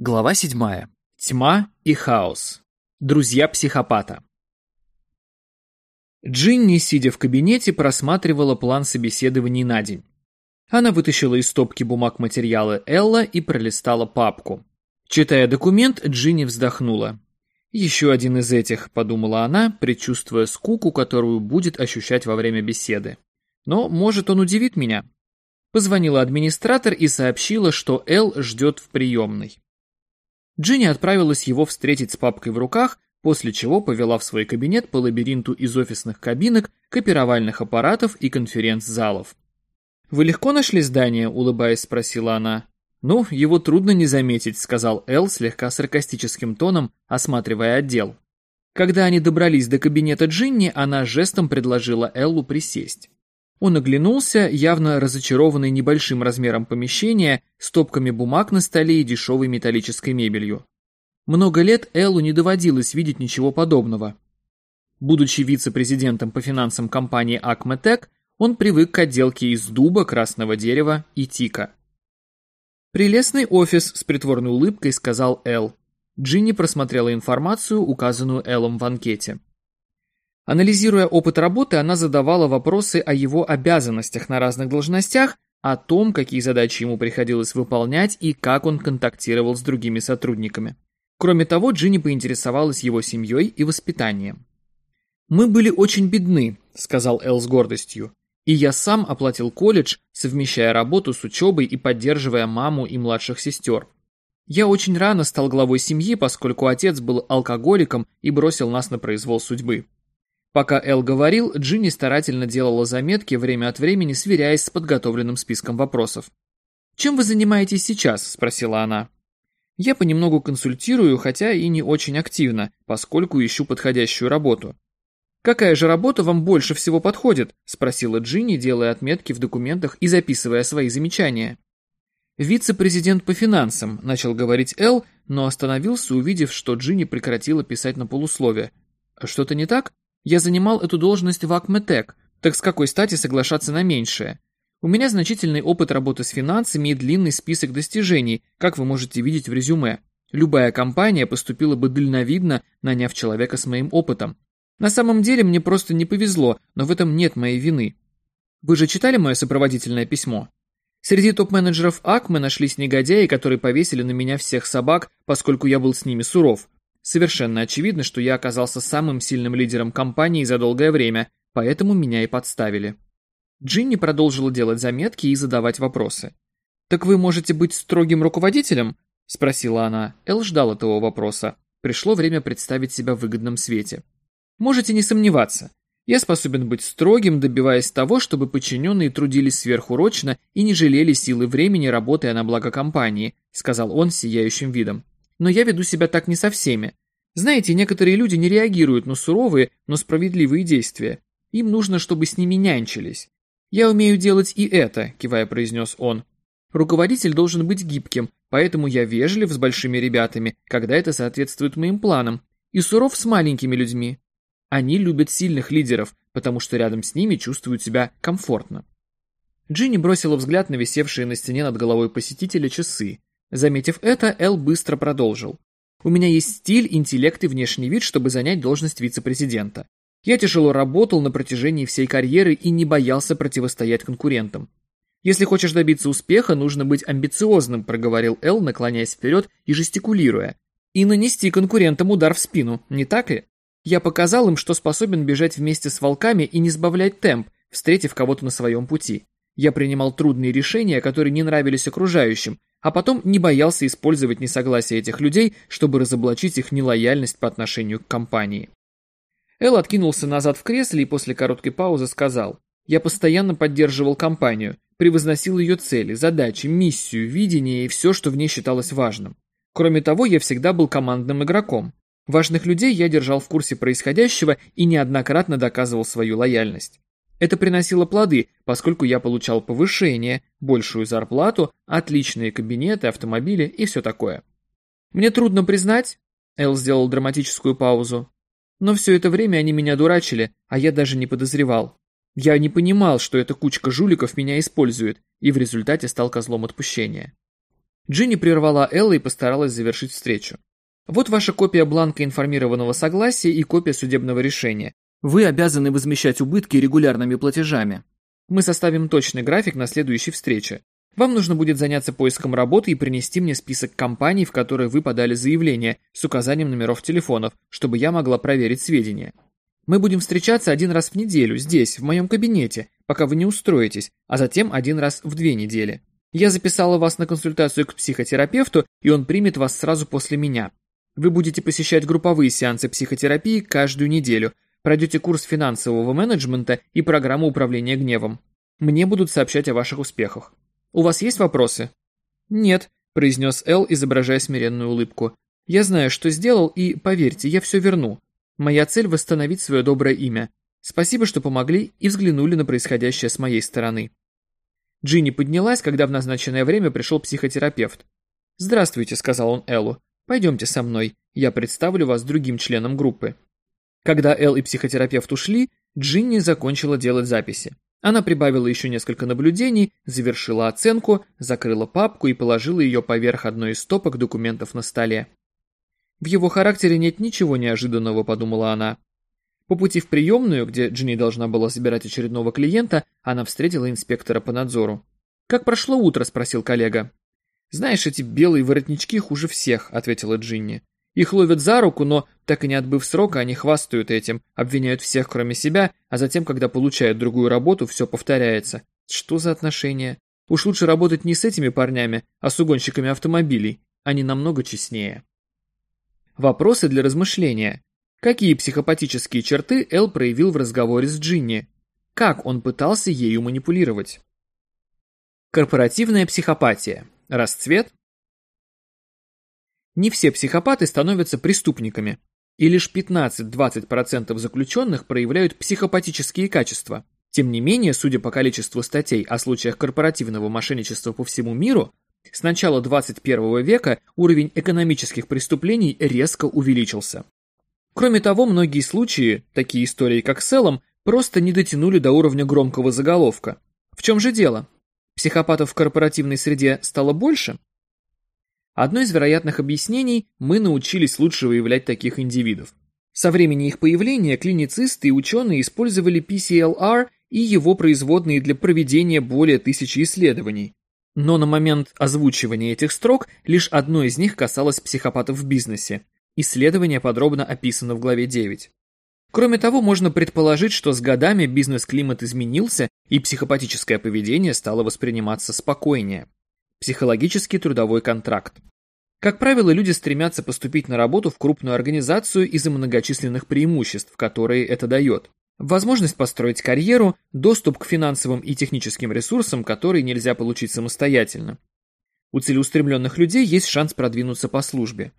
Глава 7. Тьма и хаос. Друзья психопата. Джинни, сидя в кабинете, просматривала план собеседований на день. Она вытащила из стопки бумаг материалы Элла и пролистала папку. Читая документ, Джинни вздохнула. «Еще один из этих», — подумала она, предчувствуя скуку, которую будет ощущать во время беседы. «Но, может, он удивит меня». Позвонила администратор и сообщила, что Эл ждет в приемной. Джинни отправилась его встретить с папкой в руках, после чего повела в свой кабинет по лабиринту из офисных кабинок, копировальных аппаратов и конференц-залов. «Вы легко нашли здание?» – улыбаясь, спросила она. «Ну, его трудно не заметить», – сказал Эл слегка саркастическим тоном, осматривая отдел. Когда они добрались до кабинета Джинни, она жестом предложила Эллу присесть. Он оглянулся, явно разочарованный небольшим размером помещения, стопками бумаг на столе и дешевой металлической мебелью. Много лет Эллу не доводилось видеть ничего подобного. Будучи вице-президентом по финансам компании Акметек, он привык к отделке из дуба, красного дерева и тика. «Прелестный офис», — с притворной улыбкой сказал Эл. Джинни просмотрела информацию, указанную Эллом в анкете. Анализируя опыт работы, она задавала вопросы о его обязанностях на разных должностях, о том, какие задачи ему приходилось выполнять и как он контактировал с другими сотрудниками. Кроме того, Джинни поинтересовалась его семьей и воспитанием. «Мы были очень бедны», — сказал Эл с гордостью, «и я сам оплатил колледж, совмещая работу с учебой и поддерживая маму и младших сестер. Я очень рано стал главой семьи, поскольку отец был алкоголиком и бросил нас на произвол судьбы. Пока Эл говорил, Джинни старательно делала заметки, время от времени сверяясь с подготовленным списком вопросов. «Чем вы занимаетесь сейчас?» – спросила она. «Я понемногу консультирую, хотя и не очень активно, поскольку ищу подходящую работу». «Какая же работа вам больше всего подходит?» – спросила Джинни, делая отметки в документах и записывая свои замечания. «Вице-президент по финансам», – начал говорить Эл, но остановился, увидев, что Джинни прекратила писать на полуслове. «Что-то не так?» Я занимал эту должность в Акметек, так с какой стати соглашаться на меньшее? У меня значительный опыт работы с финансами и длинный список достижений, как вы можете видеть в резюме. Любая компания поступила бы дальновидно, наняв человека с моим опытом. На самом деле мне просто не повезло, но в этом нет моей вины. Вы же читали мое сопроводительное письмо? Среди топ-менеджеров Акме нашлись негодяи, которые повесили на меня всех собак, поскольку я был с ними суров. Совершенно очевидно, что я оказался самым сильным лидером компании за долгое время, поэтому меня и подставили. Джинни продолжила делать заметки и задавать вопросы. «Так вы можете быть строгим руководителем?» – спросила она. Эл ждал этого вопроса. Пришло время представить себя в выгодном свете. «Можете не сомневаться. Я способен быть строгим, добиваясь того, чтобы подчиненные трудились сверхурочно и не жалели силы времени, работая на благо компании», – сказал он сияющим видом но я веду себя так не со всеми. Знаете, некоторые люди не реагируют на суровые, но справедливые действия. Им нужно, чтобы с ними нянчились. Я умею делать и это, кивая произнес он. Руководитель должен быть гибким, поэтому я вежлив с большими ребятами, когда это соответствует моим планам, и суров с маленькими людьми. Они любят сильных лидеров, потому что рядом с ними чувствуют себя комфортно. Джинни бросила взгляд на висевшие на стене над головой посетителя часы. Заметив это, Эл быстро продолжил. «У меня есть стиль, интеллект и внешний вид, чтобы занять должность вице-президента. Я тяжело работал на протяжении всей карьеры и не боялся противостоять конкурентам. Если хочешь добиться успеха, нужно быть амбициозным», проговорил Эл, наклоняясь вперед и жестикулируя. «И нанести конкурентам удар в спину, не так ли? Я показал им, что способен бежать вместе с волками и не сбавлять темп, встретив кого-то на своем пути. Я принимал трудные решения, которые не нравились окружающим, а потом не боялся использовать несогласие этих людей, чтобы разоблачить их нелояльность по отношению к компании. Эл откинулся назад в кресле и после короткой паузы сказал, «Я постоянно поддерживал компанию, превозносил ее цели, задачи, миссию, видение и все, что в ней считалось важным. Кроме того, я всегда был командным игроком. Важных людей я держал в курсе происходящего и неоднократно доказывал свою лояльность. Это приносило плоды, поскольку я получал повышение, большую зарплату, отличные кабинеты, автомобили и все такое. Мне трудно признать, Эл сделал драматическую паузу, но все это время они меня дурачили, а я даже не подозревал. Я не понимал, что эта кучка жуликов меня использует, и в результате стал козлом отпущения. Джинни прервала Элла и постаралась завершить встречу. Вот ваша копия бланка информированного согласия и копия судебного решения. Вы обязаны возмещать убытки регулярными платежами. Мы составим точный график на следующей встрече. Вам нужно будет заняться поиском работы и принести мне список компаний, в которые вы подали заявление, с указанием номеров телефонов, чтобы я могла проверить сведения. Мы будем встречаться один раз в неделю, здесь, в моем кабинете, пока вы не устроитесь, а затем один раз в две недели. Я записала вас на консультацию к психотерапевту, и он примет вас сразу после меня. Вы будете посещать групповые сеансы психотерапии каждую неделю, пройдете курс финансового менеджмента и программу управления гневом. Мне будут сообщать о ваших успехах. У вас есть вопросы? Нет, произнес Эл, изображая смиренную улыбку. Я знаю, что сделал, и, поверьте, я все верну. Моя цель – восстановить свое доброе имя. Спасибо, что помогли и взглянули на происходящее с моей стороны. Джинни поднялась, когда в назначенное время пришел психотерапевт. «Здравствуйте», – сказал он Эллу. Пойдемте со мной, я представлю вас другим членам группы. Когда Эл и психотерапевт ушли, Джинни закончила делать записи. Она прибавила еще несколько наблюдений, завершила оценку, закрыла папку и положила ее поверх одной из стопок документов на столе. В его характере нет ничего неожиданного, подумала она. По пути в приемную, где Джинни должна была собирать очередного клиента, она встретила инспектора по надзору. «Как прошло утро?» – спросил коллега. «Знаешь, эти белые воротнички хуже всех», — ответила Джинни. «Их ловят за руку, но, так и не отбыв срока, они хвастают этим, обвиняют всех, кроме себя, а затем, когда получают другую работу, все повторяется. Что за отношения? Уж лучше работать не с этими парнями, а с угонщиками автомобилей. Они намного честнее». Вопросы для размышления. Какие психопатические черты Эл проявил в разговоре с Джинни? Как он пытался ею манипулировать? Корпоративная психопатия. Расцвет? Не все психопаты становятся преступниками, и лишь 15-20% заключенных проявляют психопатические качества. Тем не менее, судя по количеству статей о случаях корпоративного мошенничества по всему миру, с начала 21 века уровень экономических преступлений резко увеличился. Кроме того, многие случаи, такие истории как с Эллом, просто не дотянули до уровня громкого заголовка. В чем же дело? Психопатов в корпоративной среде стало больше? Одно из вероятных объяснений – мы научились лучше выявлять таких индивидов. Со времени их появления клиницисты и ученые использовали PCLR и его производные для проведения более тысячи исследований. Но на момент озвучивания этих строк лишь одно из них касалось психопатов в бизнесе. Исследование подробно описано в главе 9. Кроме того, можно предположить, что с годами бизнес-климат изменился и психопатическое поведение стало восприниматься спокойнее. Психологический трудовой контракт. Как правило, люди стремятся поступить на работу в крупную организацию из-за многочисленных преимуществ, которые это дает. Возможность построить карьеру, доступ к финансовым и техническим ресурсам, которые нельзя получить самостоятельно. У целеустремленных людей есть шанс продвинуться по службе.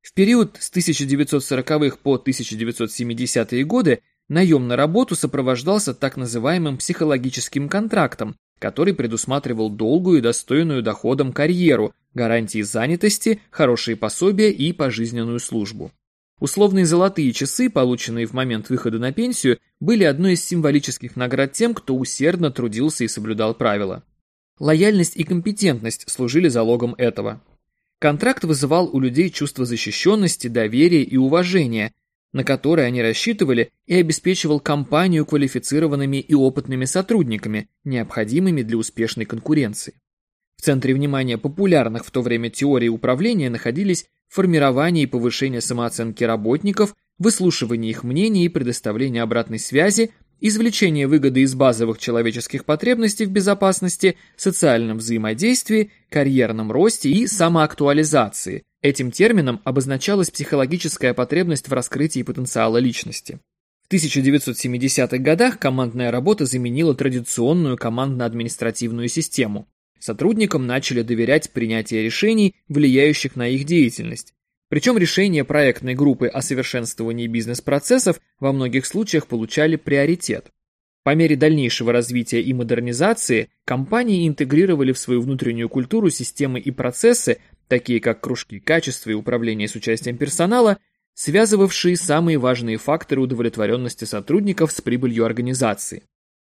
В период с 1940-х по 1970-е годы наем на работу сопровождался так называемым психологическим контрактом, который предусматривал долгую и достойную доходом карьеру, гарантии занятости, хорошие пособия и пожизненную службу. Условные золотые часы, полученные в момент выхода на пенсию, были одной из символических наград тем, кто усердно трудился и соблюдал правила. Лояльность и компетентность служили залогом этого. Контракт вызывал у людей чувство защищенности, доверия и уважения, на которое они рассчитывали и обеспечивал компанию квалифицированными и опытными сотрудниками, необходимыми для успешной конкуренции. В центре внимания популярных в то время теорий управления находились формирование и повышение самооценки работников, выслушивание их мнений и предоставление обратной связи, извлечение выгоды из базовых человеческих потребностей в безопасности, социальном взаимодействии, карьерном росте и самоактуализации. Этим термином обозначалась психологическая потребность в раскрытии потенциала личности. В 1970-х годах командная работа заменила традиционную командно-административную систему. Сотрудникам начали доверять принятие решений, влияющих на их деятельность, причем решения проектной группы о совершенствовании бизнес-процессов во многих случаях получали приоритет. По мере дальнейшего развития и модернизации компании интегрировали в свою внутреннюю культуру системы и процессы, такие как кружки качества и управление с участием персонала, связывавшие самые важные факторы удовлетворенности сотрудников с прибылью организации.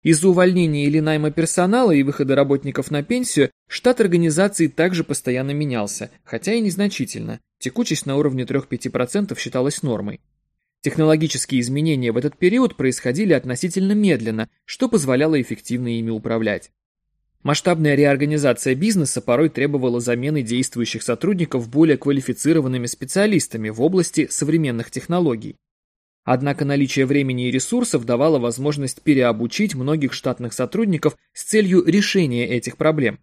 Из-за увольнения или найма персонала и выхода работников на пенсию штат организации также постоянно менялся, хотя и незначительно. Текучесть на уровне 3-5% считалась нормой. Технологические изменения в этот период происходили относительно медленно, что позволяло эффективно ими управлять. Масштабная реорганизация бизнеса порой требовала замены действующих сотрудников более квалифицированными специалистами в области современных технологий. Однако наличие времени и ресурсов давало возможность переобучить многих штатных сотрудников с целью решения этих проблем.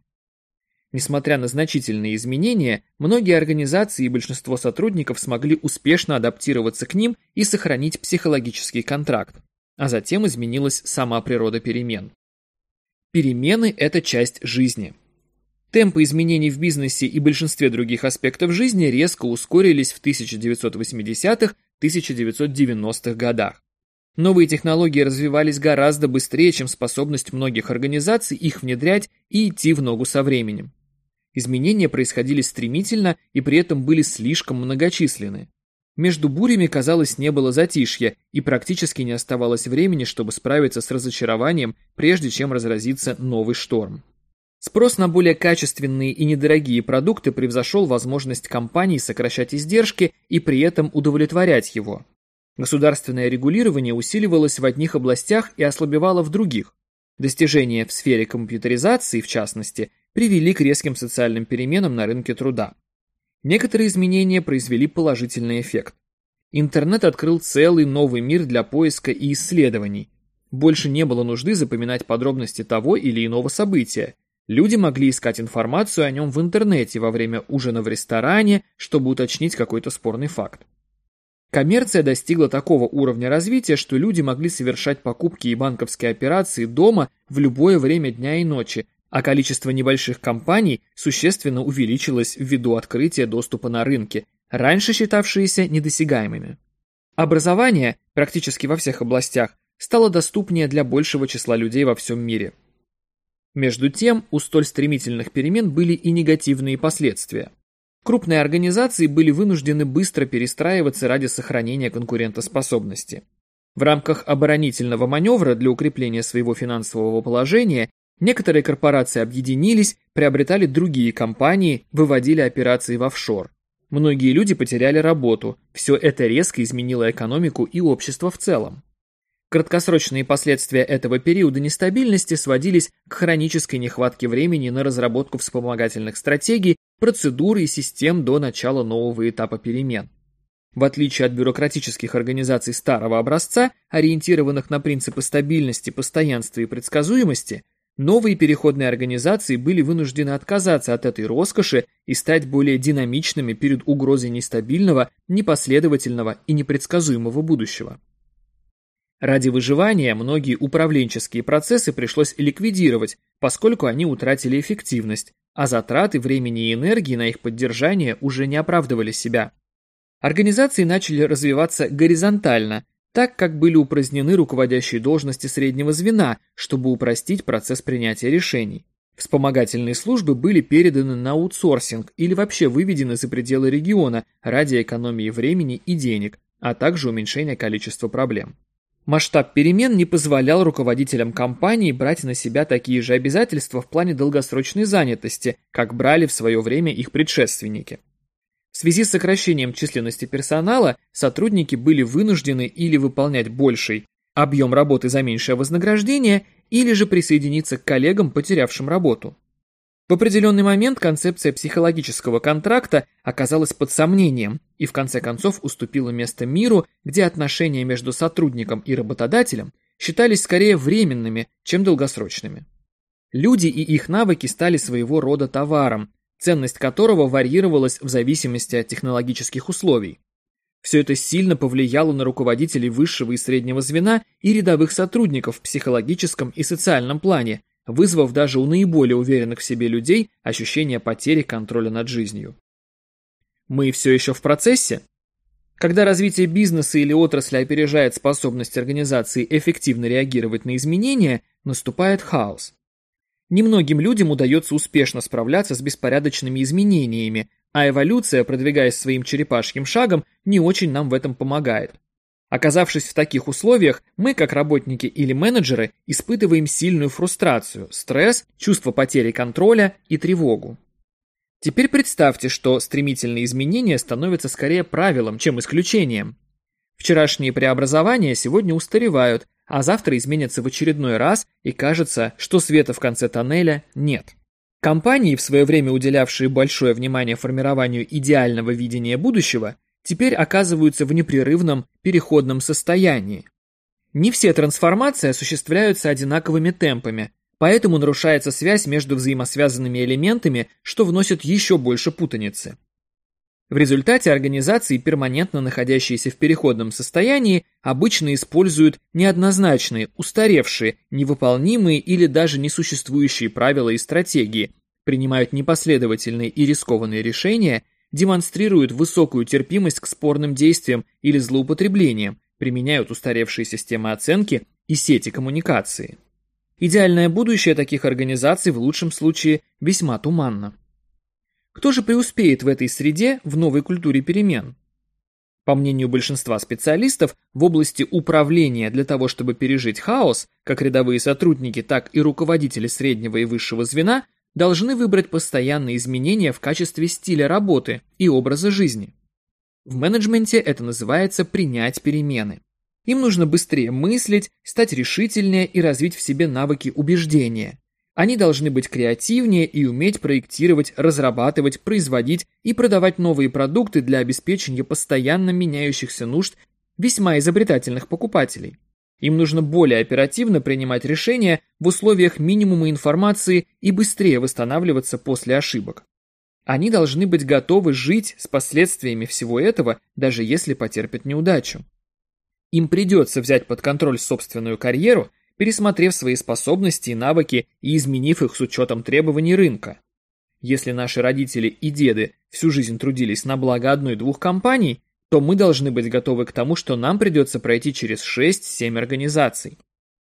Несмотря на значительные изменения, многие организации и большинство сотрудников смогли успешно адаптироваться к ним и сохранить психологический контракт, а затем изменилась сама природа перемен. Перемены – это часть жизни. Темпы изменений в бизнесе и большинстве других аспектов жизни резко ускорились в 1980-х 1990-х годах. Новые технологии развивались гораздо быстрее, чем способность многих организаций их внедрять и идти в ногу со временем. Изменения происходили стремительно и при этом были слишком многочисленны. Между бурями, казалось, не было затишья, и практически не оставалось времени, чтобы справиться с разочарованием, прежде чем разразится новый шторм. Спрос на более качественные и недорогие продукты превзошел возможность компаний сокращать издержки и при этом удовлетворять его. Государственное регулирование усиливалось в одних областях и ослабевало в других. Достижения в сфере компьютеризации, в частности, привели к резким социальным переменам на рынке труда. Некоторые изменения произвели положительный эффект. Интернет открыл целый новый мир для поиска и исследований. Больше не было нужды запоминать подробности того или иного события. Люди могли искать информацию о нем в интернете во время ужина в ресторане, чтобы уточнить какой-то спорный факт. Коммерция достигла такого уровня развития, что люди могли совершать покупки и банковские операции дома в любое время дня и ночи, а количество небольших компаний существенно увеличилось ввиду открытия доступа на рынки, раньше считавшиеся недосягаемыми. Образование, практически во всех областях, стало доступнее для большего числа людей во всем мире – между тем, у столь стремительных перемен были и негативные последствия. Крупные организации были вынуждены быстро перестраиваться ради сохранения конкурентоспособности. В рамках оборонительного маневра для укрепления своего финансового положения некоторые корпорации объединились, приобретали другие компании, выводили операции в офшор. Многие люди потеряли работу, все это резко изменило экономику и общество в целом. Краткосрочные последствия этого периода нестабильности сводились к хронической нехватке времени на разработку вспомогательных стратегий, процедур и систем до начала нового этапа перемен. В отличие от бюрократических организаций старого образца, ориентированных на принципы стабильности, постоянства и предсказуемости, новые переходные организации были вынуждены отказаться от этой роскоши и стать более динамичными перед угрозой нестабильного, непоследовательного и непредсказуемого будущего. Ради выживания многие управленческие процессы пришлось ликвидировать, поскольку они утратили эффективность, а затраты времени и энергии на их поддержание уже не оправдывали себя. Организации начали развиваться горизонтально, так как были упразднены руководящие должности среднего звена, чтобы упростить процесс принятия решений. Вспомогательные службы были переданы на аутсорсинг или вообще выведены за пределы региона ради экономии времени и денег, а также уменьшения количества проблем. Масштаб перемен не позволял руководителям компании брать на себя такие же обязательства в плане долгосрочной занятости, как брали в свое время их предшественники. В связи с сокращением численности персонала сотрудники были вынуждены или выполнять больший объем работы за меньшее вознаграждение, или же присоединиться к коллегам, потерявшим работу. В определенный момент концепция психологического контракта оказалась под сомнением и в конце концов уступила место миру, где отношения между сотрудником и работодателем считались скорее временными, чем долгосрочными. Люди и их навыки стали своего рода товаром, ценность которого варьировалась в зависимости от технологических условий. Все это сильно повлияло на руководителей высшего и среднего звена и рядовых сотрудников в психологическом и социальном плане, вызвав даже у наиболее уверенных в себе людей ощущение потери контроля над жизнью. Мы все еще в процессе? Когда развитие бизнеса или отрасли опережает способность организации эффективно реагировать на изменения, наступает хаос. Немногим людям удается успешно справляться с беспорядочными изменениями, а эволюция, продвигаясь своим черепашьим шагом, не очень нам в этом помогает. Оказавшись в таких условиях, мы, как работники или менеджеры, испытываем сильную фрустрацию, стресс, чувство потери контроля и тревогу. Теперь представьте, что стремительные изменения становятся скорее правилом, чем исключением. Вчерашние преобразования сегодня устаревают, а завтра изменятся в очередной раз, и кажется, что света в конце тоннеля нет. Компании, в свое время уделявшие большое внимание формированию идеального видения будущего, теперь оказываются в непрерывном переходном состоянии. Не все трансформации осуществляются одинаковыми темпами, поэтому нарушается связь между взаимосвязанными элементами, что вносит еще больше путаницы. В результате организации, перманентно находящиеся в переходном состоянии, обычно используют неоднозначные, устаревшие, невыполнимые или даже несуществующие правила и стратегии, принимают непоследовательные и рискованные решения – демонстрируют высокую терпимость к спорным действиям или злоупотреблениям, применяют устаревшие системы оценки и сети коммуникации. Идеальное будущее таких организаций в лучшем случае весьма туманно. Кто же преуспеет в этой среде в новой культуре перемен? По мнению большинства специалистов, в области управления для того, чтобы пережить хаос, как рядовые сотрудники, так и руководители среднего и высшего звена должны выбрать постоянные изменения в качестве стиля работы и образа жизни. В менеджменте это называется принять перемены. Им нужно быстрее мыслить, стать решительнее и развить в себе навыки убеждения. Они должны быть креативнее и уметь проектировать, разрабатывать, производить и продавать новые продукты для обеспечения постоянно меняющихся нужд весьма изобретательных покупателей. Им нужно более оперативно принимать решения в условиях минимума информации и быстрее восстанавливаться после ошибок. Они должны быть готовы жить с последствиями всего этого, даже если потерпят неудачу. Им придется взять под контроль собственную карьеру, пересмотрев свои способности и навыки и изменив их с учетом требований рынка. Если наши родители и деды всю жизнь трудились на благо одной-двух компаний, то мы должны быть готовы к тому, что нам придется пройти через 6-7 организаций.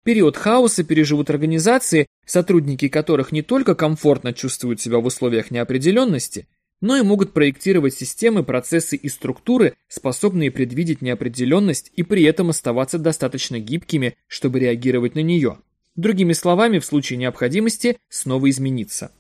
Период хаоса переживут организации, сотрудники которых не только комфортно чувствуют себя в условиях неопределенности, но и могут проектировать системы, процессы и структуры, способные предвидеть неопределенность и при этом оставаться достаточно гибкими, чтобы реагировать на нее. Другими словами, в случае необходимости снова измениться.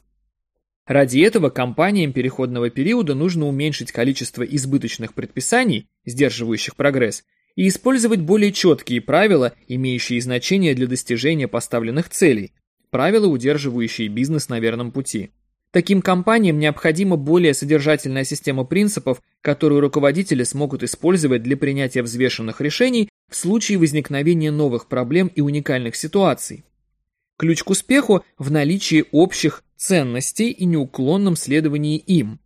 Ради этого компаниям переходного периода нужно уменьшить количество избыточных предписаний, сдерживающих прогресс, и использовать более четкие правила, имеющие значение для достижения поставленных целей, правила, удерживающие бизнес на верном пути. Таким компаниям необходима более содержательная система принципов, которую руководители смогут использовать для принятия взвешенных решений в случае возникновения новых проблем и уникальных ситуаций. Ключ к успеху в наличии общих ценностей и неуклонном следовании им.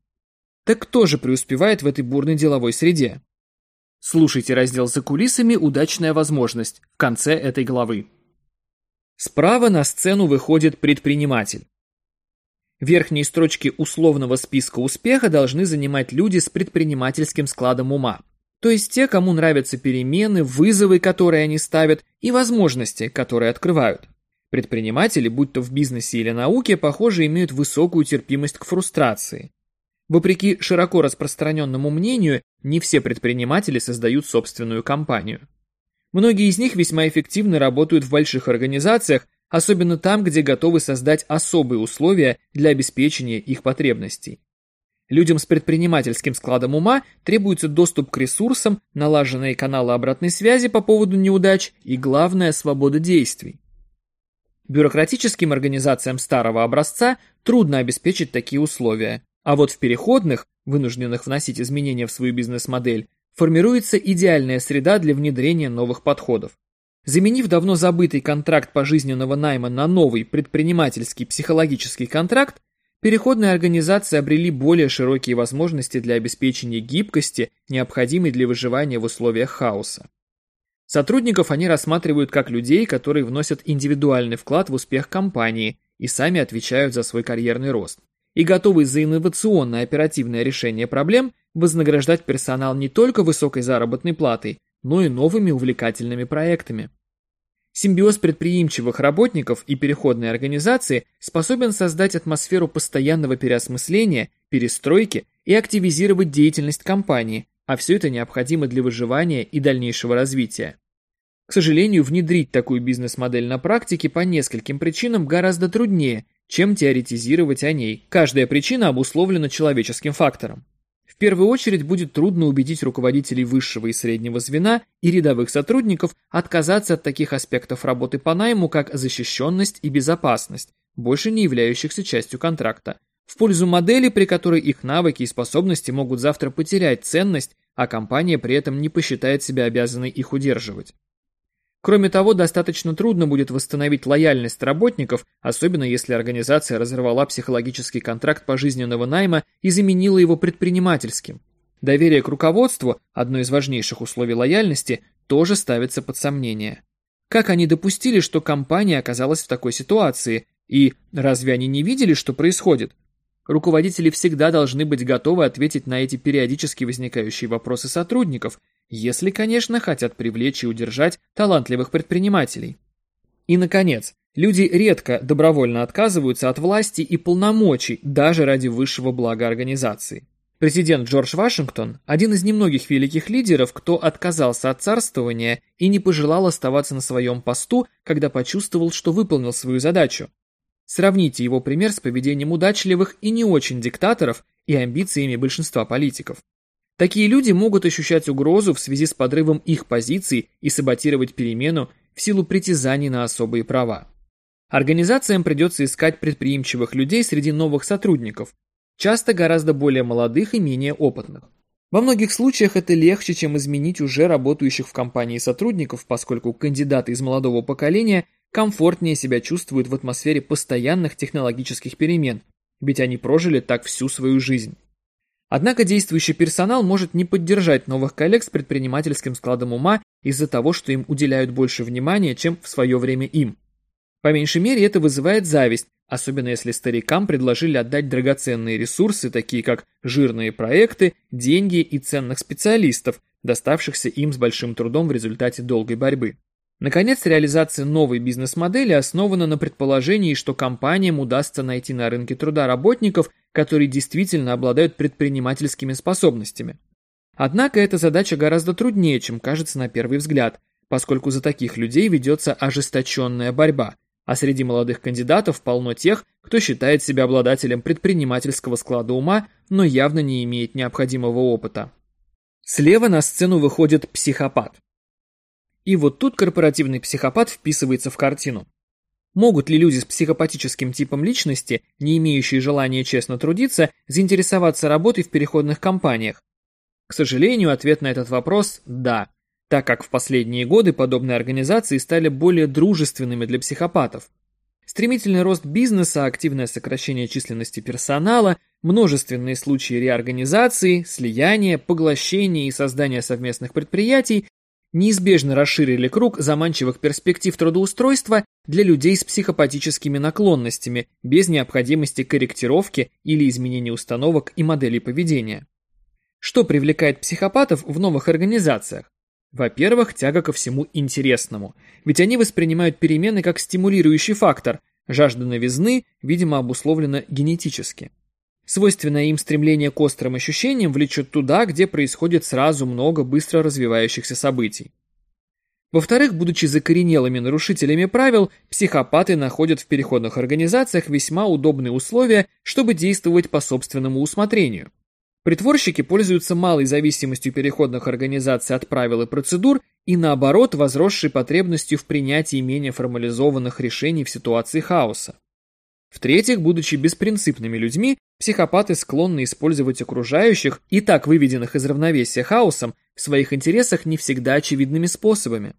Так кто же преуспевает в этой бурной деловой среде? Слушайте раздел «За кулисами. Удачная возможность» в конце этой главы. Справа на сцену выходит предприниматель. Верхние строчки условного списка успеха должны занимать люди с предпринимательским складом ума. То есть те, кому нравятся перемены, вызовы, которые они ставят, и возможности, которые открывают. Предприниматели, будь то в бизнесе или науке, похоже, имеют высокую терпимость к фрустрации. Вопреки широко распространенному мнению, не все предприниматели создают собственную компанию. Многие из них весьма эффективно работают в больших организациях, особенно там, где готовы создать особые условия для обеспечения их потребностей. Людям с предпринимательским складом ума требуется доступ к ресурсам, налаженные каналы обратной связи по поводу неудач и, главное, свобода действий. Бюрократическим организациям старого образца трудно обеспечить такие условия, а вот в переходных, вынужденных вносить изменения в свою бизнес-модель, формируется идеальная среда для внедрения новых подходов. Заменив давно забытый контракт пожизненного найма на новый предпринимательский психологический контракт, переходные организации обрели более широкие возможности для обеспечения гибкости, необходимой для выживания в условиях хаоса. Сотрудников они рассматривают как людей, которые вносят индивидуальный вклад в успех компании и сами отвечают за свой карьерный рост. И готовы за инновационное оперативное решение проблем вознаграждать персонал не только высокой заработной платой, но и новыми увлекательными проектами. Симбиоз предприимчивых работников и переходной организации способен создать атмосферу постоянного переосмысления, перестройки и активизировать деятельность компании, а все это необходимо для выживания и дальнейшего развития. К сожалению, внедрить такую бизнес-модель на практике по нескольким причинам гораздо труднее, чем теоретизировать о ней. Каждая причина обусловлена человеческим фактором. В первую очередь будет трудно убедить руководителей высшего и среднего звена и рядовых сотрудников отказаться от таких аспектов работы по найму, как защищенность и безопасность, больше не являющихся частью контракта, в пользу модели, при которой их навыки и способности могут завтра потерять ценность, а компания при этом не посчитает себя обязанной их удерживать. Кроме того, достаточно трудно будет восстановить лояльность работников, особенно если организация разорвала психологический контракт пожизненного найма и заменила его предпринимательским. Доверие к руководству, одно из важнейших условий лояльности, тоже ставится под сомнение. Как они допустили, что компания оказалась в такой ситуации, и разве они не видели, что происходит? Руководители всегда должны быть готовы ответить на эти периодически возникающие вопросы сотрудников, если, конечно, хотят привлечь и удержать талантливых предпринимателей. И, наконец, люди редко добровольно отказываются от власти и полномочий даже ради высшего блага организации. Президент Джордж Вашингтон – один из немногих великих лидеров, кто отказался от царствования и не пожелал оставаться на своем посту, когда почувствовал, что выполнил свою задачу. Сравните его пример с поведением удачливых и не очень диктаторов и амбициями большинства политиков. Такие люди могут ощущать угрозу в связи с подрывом их позиций и саботировать перемену в силу притязаний на особые права. Организациям придется искать предприимчивых людей среди новых сотрудников, часто гораздо более молодых и менее опытных. Во многих случаях это легче, чем изменить уже работающих в компании сотрудников, поскольку кандидаты из молодого поколения комфортнее себя чувствуют в атмосфере постоянных технологических перемен, ведь они прожили так всю свою жизнь. Однако действующий персонал может не поддержать новых коллег с предпринимательским складом ума из-за того, что им уделяют больше внимания, чем в свое время им. По меньшей мере это вызывает зависть, особенно если старикам предложили отдать драгоценные ресурсы, такие как жирные проекты, деньги и ценных специалистов, доставшихся им с большим трудом в результате долгой борьбы. Наконец, реализация новой бизнес-модели основана на предположении, что компаниям удастся найти на рынке труда работников, которые действительно обладают предпринимательскими способностями. Однако эта задача гораздо труднее, чем кажется на первый взгляд, поскольку за таких людей ведется ожесточенная борьба, а среди молодых кандидатов полно тех, кто считает себя обладателем предпринимательского склада ума, но явно не имеет необходимого опыта. Слева на сцену выходит психопат. И вот тут корпоративный психопат вписывается в картину. Могут ли люди с психопатическим типом личности, не имеющие желания честно трудиться, заинтересоваться работой в переходных компаниях? К сожалению, ответ на этот вопрос – да, так как в последние годы подобные организации стали более дружественными для психопатов. Стремительный рост бизнеса, активное сокращение численности персонала, множественные случаи реорганизации, слияния, поглощения и создания совместных предприятий неизбежно расширили круг заманчивых перспектив трудоустройства для людей с психопатическими наклонностями, без необходимости корректировки или изменения установок и моделей поведения. Что привлекает психопатов в новых организациях? Во-первых, тяга ко всему интересному, ведь они воспринимают перемены как стимулирующий фактор, жажда новизны, видимо, обусловлена генетически. Свойственное им стремление к острым ощущениям влечет туда, где происходит сразу много быстро развивающихся событий. Во-вторых, будучи закоренелыми нарушителями правил, психопаты находят в переходных организациях весьма удобные условия, чтобы действовать по собственному усмотрению. Притворщики пользуются малой зависимостью переходных организаций от правил и процедур и, наоборот, возросшей потребностью в принятии менее формализованных решений в ситуации хаоса. В-третьих, будучи беспринципными людьми, психопаты склонны использовать окружающих и так выведенных из равновесия хаосом в своих интересах не всегда очевидными способами.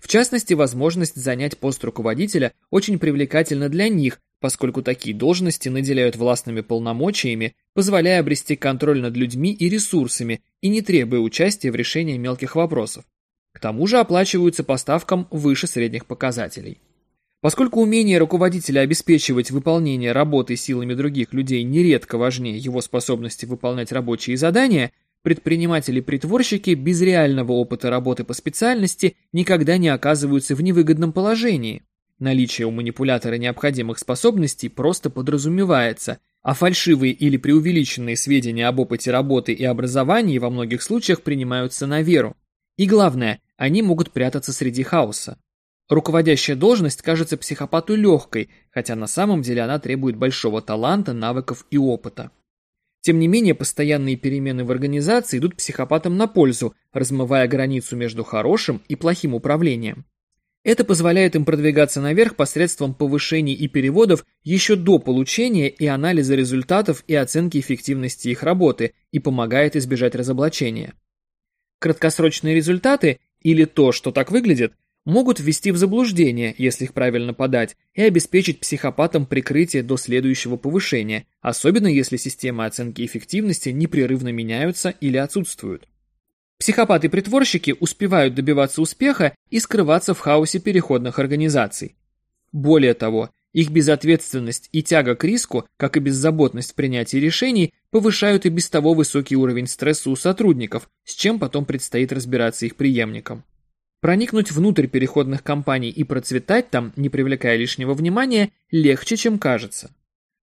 В частности, возможность занять пост руководителя очень привлекательна для них, поскольку такие должности наделяют властными полномочиями, позволяя обрести контроль над людьми и ресурсами и не требуя участия в решении мелких вопросов. К тому же оплачиваются поставкам выше средних показателей. Поскольку умение руководителя обеспечивать выполнение работы силами других людей нередко важнее его способности выполнять рабочие задания, предприниматели-притворщики без реального опыта работы по специальности никогда не оказываются в невыгодном положении. Наличие у манипулятора необходимых способностей просто подразумевается, а фальшивые или преувеличенные сведения об опыте работы и образовании во многих случаях принимаются на веру. И главное, они могут прятаться среди хаоса. Руководящая должность кажется психопату легкой, хотя на самом деле она требует большого таланта, навыков и опыта. Тем не менее, постоянные перемены в организации идут психопатам на пользу, размывая границу между хорошим и плохим управлением. Это позволяет им продвигаться наверх посредством повышений и переводов еще до получения и анализа результатов и оценки эффективности их работы и помогает избежать разоблачения. Краткосрочные результаты, или то, что так выглядит, могут ввести в заблуждение, если их правильно подать, и обеспечить психопатам прикрытие до следующего повышения, особенно если системы оценки эффективности непрерывно меняются или отсутствуют. Психопаты-притворщики успевают добиваться успеха и скрываться в хаосе переходных организаций. Более того, их безответственность и тяга к риску, как и беззаботность в принятии решений, повышают и без того высокий уровень стресса у сотрудников, с чем потом предстоит разбираться их преемникам. Проникнуть внутрь переходных компаний и процветать там, не привлекая лишнего внимания, легче, чем кажется.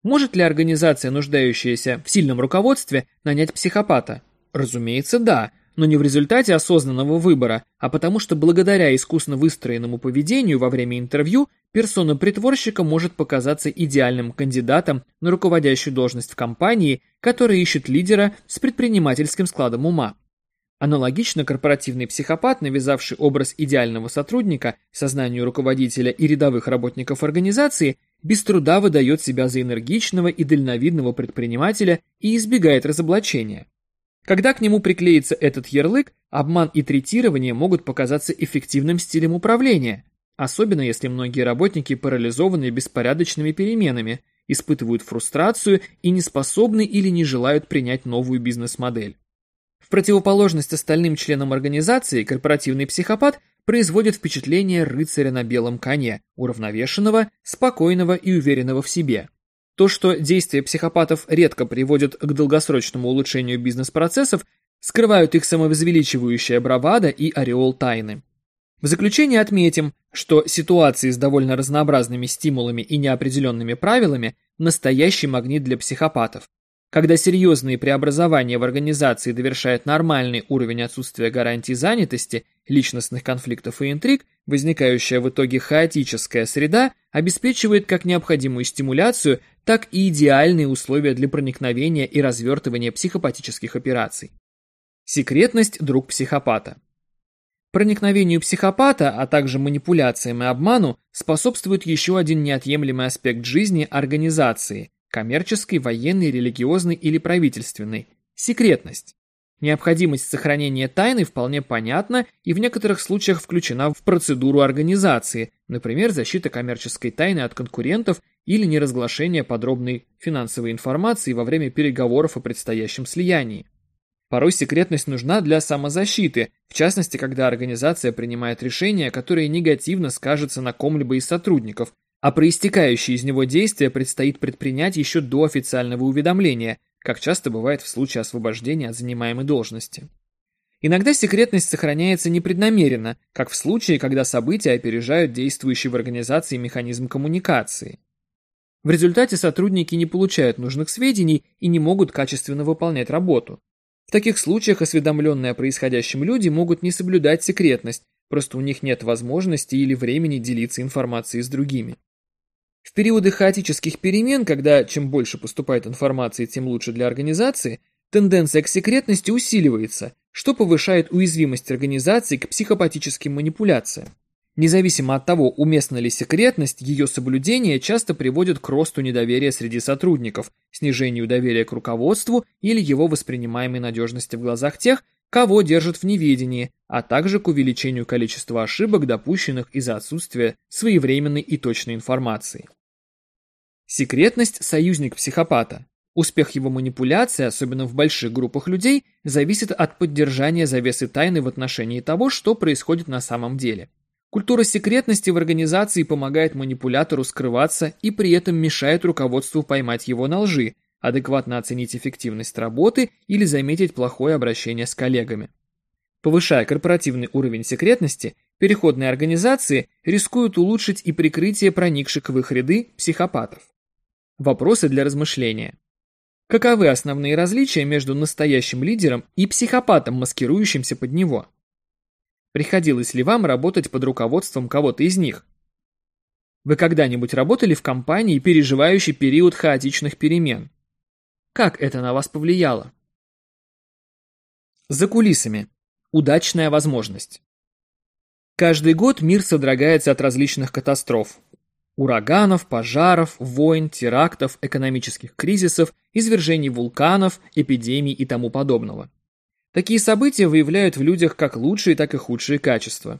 Может ли организация, нуждающаяся в сильном руководстве, нанять психопата? Разумеется, да, но не в результате осознанного выбора, а потому что благодаря искусно выстроенному поведению во время интервью персона притворщика может показаться идеальным кандидатом на руководящую должность в компании, которая ищет лидера с предпринимательским складом ума. Аналогично корпоративный психопат, навязавший образ идеального сотрудника, сознанию руководителя и рядовых работников организации, без труда выдает себя за энергичного и дальновидного предпринимателя и избегает разоблачения. Когда к нему приклеится этот ярлык, обман и третирование могут показаться эффективным стилем управления, особенно если многие работники парализованы беспорядочными переменами, испытывают фрустрацию и не способны или не желают принять новую бизнес-модель противоположность остальным членам организации, корпоративный психопат производит впечатление рыцаря на белом коне, уравновешенного, спокойного и уверенного в себе. То, что действия психопатов редко приводят к долгосрочному улучшению бизнес-процессов, скрывают их самовозвеличивающая бравада и ореол тайны. В заключение отметим, что ситуации с довольно разнообразными стимулами и неопределенными правилами – настоящий магнит для психопатов. Когда серьезные преобразования в организации довершают нормальный уровень отсутствия гарантий занятости, личностных конфликтов и интриг, возникающая в итоге хаотическая среда обеспечивает как необходимую стимуляцию, так и идеальные условия для проникновения и развертывания психопатических операций. Секретность – друг психопата. Проникновению психопата, а также манипуляциям и обману способствует еще один неотъемлемый аспект жизни организации коммерческой, военной, религиозной или правительственной, секретность. Необходимость сохранения тайны вполне понятна и в некоторых случаях включена в процедуру организации, например, защита коммерческой тайны от конкурентов или неразглашение подробной финансовой информации во время переговоров о предстоящем слиянии. Порой секретность нужна для самозащиты, в частности, когда организация принимает решение, которое негативно скажется на ком-либо из сотрудников, а проистекающие из него действия предстоит предпринять еще до официального уведомления, как часто бывает в случае освобождения от занимаемой должности. Иногда секретность сохраняется непреднамеренно, как в случае, когда события опережают действующий в организации механизм коммуникации. В результате сотрудники не получают нужных сведений и не могут качественно выполнять работу. В таких случаях осведомленные о происходящем люди могут не соблюдать секретность, просто у них нет возможности или времени делиться информацией с другими. В периоды хаотических перемен, когда чем больше поступает информации, тем лучше для организации, тенденция к секретности усиливается, что повышает уязвимость организации к психопатическим манипуляциям. Независимо от того, уместна ли секретность, ее соблюдение часто приводит к росту недоверия среди сотрудников, снижению доверия к руководству или его воспринимаемой надежности в глазах тех, кого держат в неведении, а также к увеличению количества ошибок, допущенных из-за отсутствия своевременной и точной информации. Секретность – союзник психопата. Успех его манипуляции, особенно в больших группах людей, зависит от поддержания завесы тайны в отношении того, что происходит на самом деле. Культура секретности в организации помогает манипулятору скрываться и при этом мешает руководству поймать его на лжи, адекватно оценить эффективность работы или заметить плохое обращение с коллегами. Повышая корпоративный уровень секретности, переходные организации рискуют улучшить и прикрытие проникших в их ряды психопатов. Вопросы для размышления. Каковы основные различия между настоящим лидером и психопатом, маскирующимся под него? Приходилось ли вам работать под руководством кого-то из них? Вы когда-нибудь работали в компании, переживающей период хаотичных перемен? Как это на вас повлияло? За кулисами. Удачная возможность. Каждый год мир содрогается от различных катастроф. Ураганов, пожаров, войн, терактов, экономических кризисов, извержений вулканов, эпидемий и тому подобного. Такие события выявляют в людях как лучшие, так и худшие качества.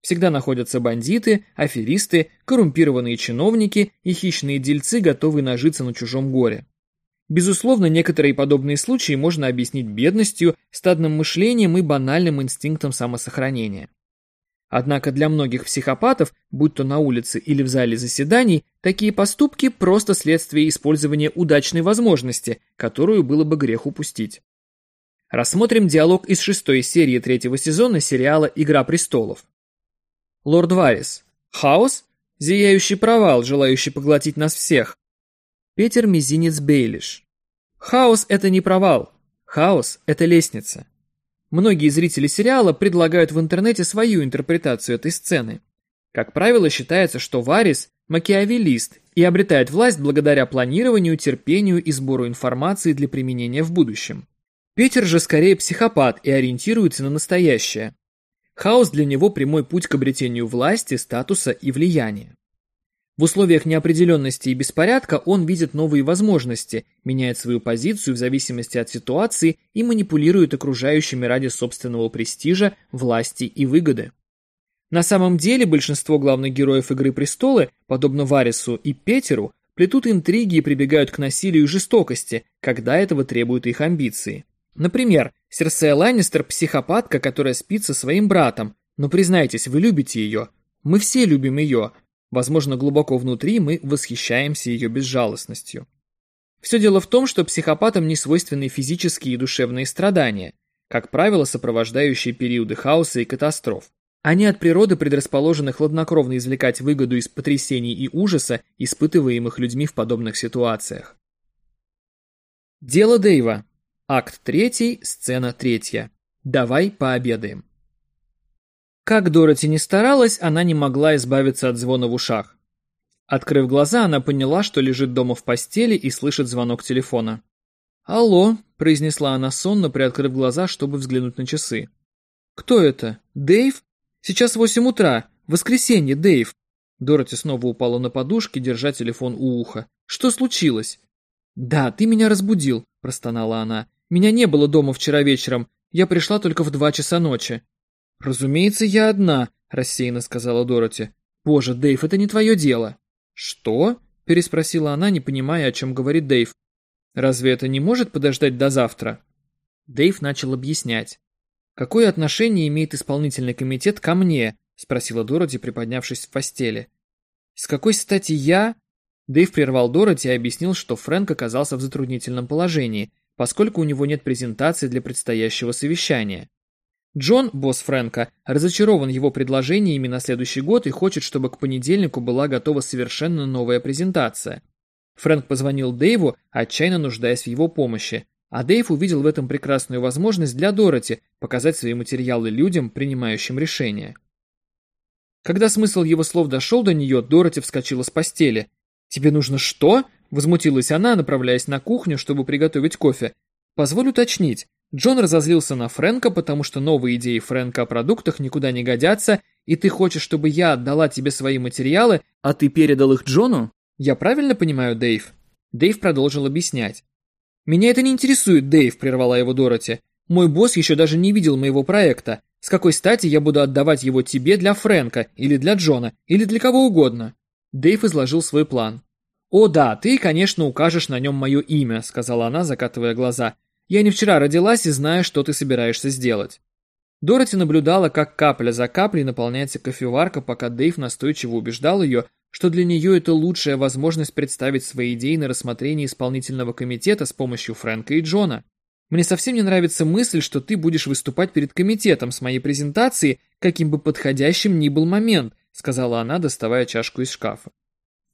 Всегда находятся бандиты, аферисты, коррумпированные чиновники и хищные дельцы, готовые нажиться на чужом горе. Безусловно, некоторые подобные случаи можно объяснить бедностью, стадным мышлением и банальным инстинктом самосохранения. Однако для многих психопатов, будь то на улице или в зале заседаний, такие поступки – просто следствие использования удачной возможности, которую было бы грех упустить. Рассмотрим диалог из шестой серии третьего сезона сериала «Игра престолов». Лорд Варис. Хаос? Зияющий провал, желающий поглотить нас всех. Петер Мизинец Бейлиш. Хаос – это не провал. Хаос – это лестница. Многие зрители сериала предлагают в интернете свою интерпретацию этой сцены. Как правило, считается, что Варис – макиавелист и обретает власть благодаря планированию, терпению и сбору информации для применения в будущем. Питер же скорее психопат и ориентируется на настоящее. Хаос для него прямой путь к обретению власти, статуса и влияния. В условиях неопределенности и беспорядка он видит новые возможности, меняет свою позицию в зависимости от ситуации и манипулирует окружающими ради собственного престижа, власти и выгоды. На самом деле большинство главных героев «Игры престолы», подобно Варису и Петеру, плетут интриги и прибегают к насилию и жестокости, когда этого требуют их амбиции. Например, Серсея Ланнистер – психопатка, которая спит со своим братом, но признайтесь, вы любите ее. Мы все любим ее – Возможно, глубоко внутри мы восхищаемся ее безжалостностью. Все дело в том, что психопатам не свойственны физические и душевные страдания, как правило, сопровождающие периоды хаоса и катастроф. Они от природы предрасположены хладнокровно извлекать выгоду из потрясений и ужаса, испытываемых людьми в подобных ситуациях. Дело Дэйва. Акт 3, сцена 3. Давай пообедаем. Как Дороти не старалась, она не могла избавиться от звона в ушах. Открыв глаза, она поняла, что лежит дома в постели и слышит звонок телефона. «Алло», — произнесла она сонно, приоткрыв глаза, чтобы взглянуть на часы. «Кто это? Дэйв? Сейчас восемь утра. Воскресенье, Дэйв». Дороти снова упала на подушки, держа телефон у уха. «Что случилось?» «Да, ты меня разбудил», — простонала она. «Меня не было дома вчера вечером. Я пришла только в два часа ночи». «Разумеется, я одна», — рассеянно сказала Дороти. «Боже, Дэйв, это не твое дело». «Что?» — переспросила она, не понимая, о чем говорит Дэйв. «Разве это не может подождать до завтра?» Дэйв начал объяснять. «Какое отношение имеет исполнительный комитет ко мне?» — спросила Дороти, приподнявшись в постели. «С какой стати я...» Дэйв прервал Дороти и объяснил, что Фрэнк оказался в затруднительном положении, поскольку у него нет презентации для предстоящего совещания. Джон, босс Фрэнка, разочарован его предложениями на следующий год и хочет, чтобы к понедельнику была готова совершенно новая презентация. Фрэнк позвонил Дэйву, отчаянно нуждаясь в его помощи, а Дэйв увидел в этом прекрасную возможность для Дороти показать свои материалы людям, принимающим решения. Когда смысл его слов дошел до нее, Дороти вскочила с постели. «Тебе нужно что?» – возмутилась она, направляясь на кухню, чтобы приготовить кофе. «Позволь уточнить, Джон разозлился на Фрэнка, потому что новые идеи Фрэнка о продуктах никуда не годятся, и ты хочешь, чтобы я отдала тебе свои материалы, а ты передал их Джону? Я правильно понимаю, Дэйв? Дэйв продолжил объяснять. «Меня это не интересует, Дэйв», — прервала его Дороти. «Мой босс еще даже не видел моего проекта. С какой стати я буду отдавать его тебе для Фрэнка, или для Джона, или для кого угодно?» Дэйв изложил свой план. «О да, ты, конечно, укажешь на нем мое имя», — сказала она, закатывая глаза. Я не вчера родилась и знаю, что ты собираешься сделать». Дороти наблюдала, как капля за каплей наполняется кофеварка, пока Дэйв настойчиво убеждал ее, что для нее это лучшая возможность представить свои идеи на рассмотрение исполнительного комитета с помощью Фрэнка и Джона. Мне совсем не нравится мысль, что ты будешь выступать перед комитетом с моей презентацией, каким бы подходящим ни был момент, сказала она, доставая чашку из шкафа.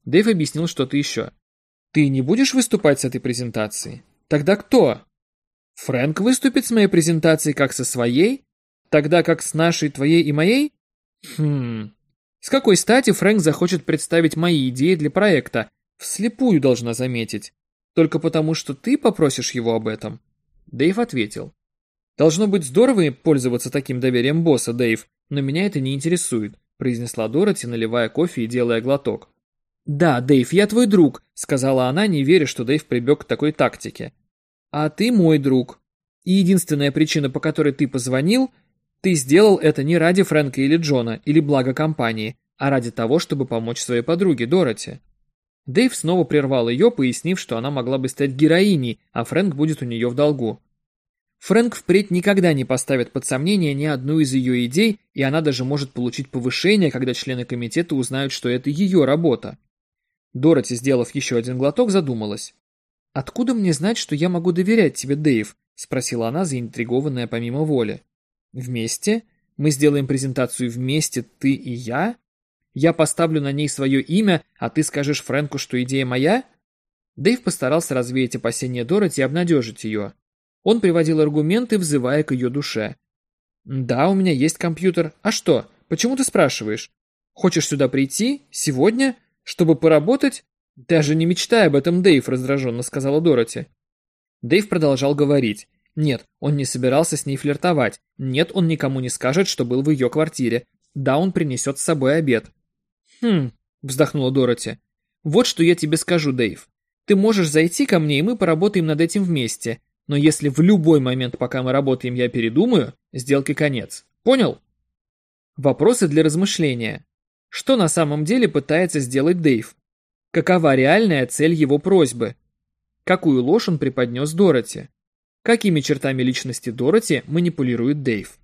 Дэйв объяснил что-то еще. Ты не будешь выступать с этой презентацией? Тогда кто? Фрэнк выступит с моей презентацией как со своей, тогда как с нашей, твоей и моей? Хм. С какой стати Фрэнк захочет представить мои идеи для проекта? Вслепую должна заметить. Только потому, что ты попросишь его об этом. Дэйв ответил. Должно быть здорово пользоваться таким доверием босса, Дэйв, но меня это не интересует, произнесла Дороти, наливая кофе и делая глоток. «Да, Дэйв, я твой друг», — сказала она, не веря, что Дэйв прибег к такой тактике. «А ты мой друг. И единственная причина, по которой ты позвонил, ты сделал это не ради Фрэнка или Джона, или блага компании, а ради того, чтобы помочь своей подруге Дороти». Дэйв снова прервал ее, пояснив, что она могла бы стать героиней, а Фрэнк будет у нее в долгу. Фрэнк впредь никогда не поставит под сомнение ни одну из ее идей, и она даже может получить повышение, когда члены комитета узнают, что это ее работа. Дороти, сделав еще один глоток, задумалась. «Откуда мне знать, что я могу доверять тебе, Дэйв?» — спросила она, заинтригованная помимо воли. «Вместе? Мы сделаем презентацию вместе, ты и я? Я поставлю на ней свое имя, а ты скажешь Фрэнку, что идея моя?» Дэйв постарался развеять опасения Дороти и обнадежить ее. Он приводил аргументы, взывая к ее душе. «Да, у меня есть компьютер. А что? Почему ты спрашиваешь? Хочешь сюда прийти? Сегодня? Чтобы поработать? Даже не мечтай об этом, Дэйв, раздраженно сказала Дороти. Дэйв продолжал говорить. Нет, он не собирался с ней флиртовать. Нет, он никому не скажет, что был в ее квартире. Да, он принесет с собой обед. Хм, вздохнула Дороти. Вот что я тебе скажу, Дэйв. Ты можешь зайти ко мне, и мы поработаем над этим вместе. Но если в любой момент, пока мы работаем, я передумаю, сделки конец. Понял? Вопросы для размышления. Что на самом деле пытается сделать Дэйв? Какова реальная цель его просьбы? Какую ложь он преподнес Дороти? Какими чертами личности Дороти манипулирует Дэйв?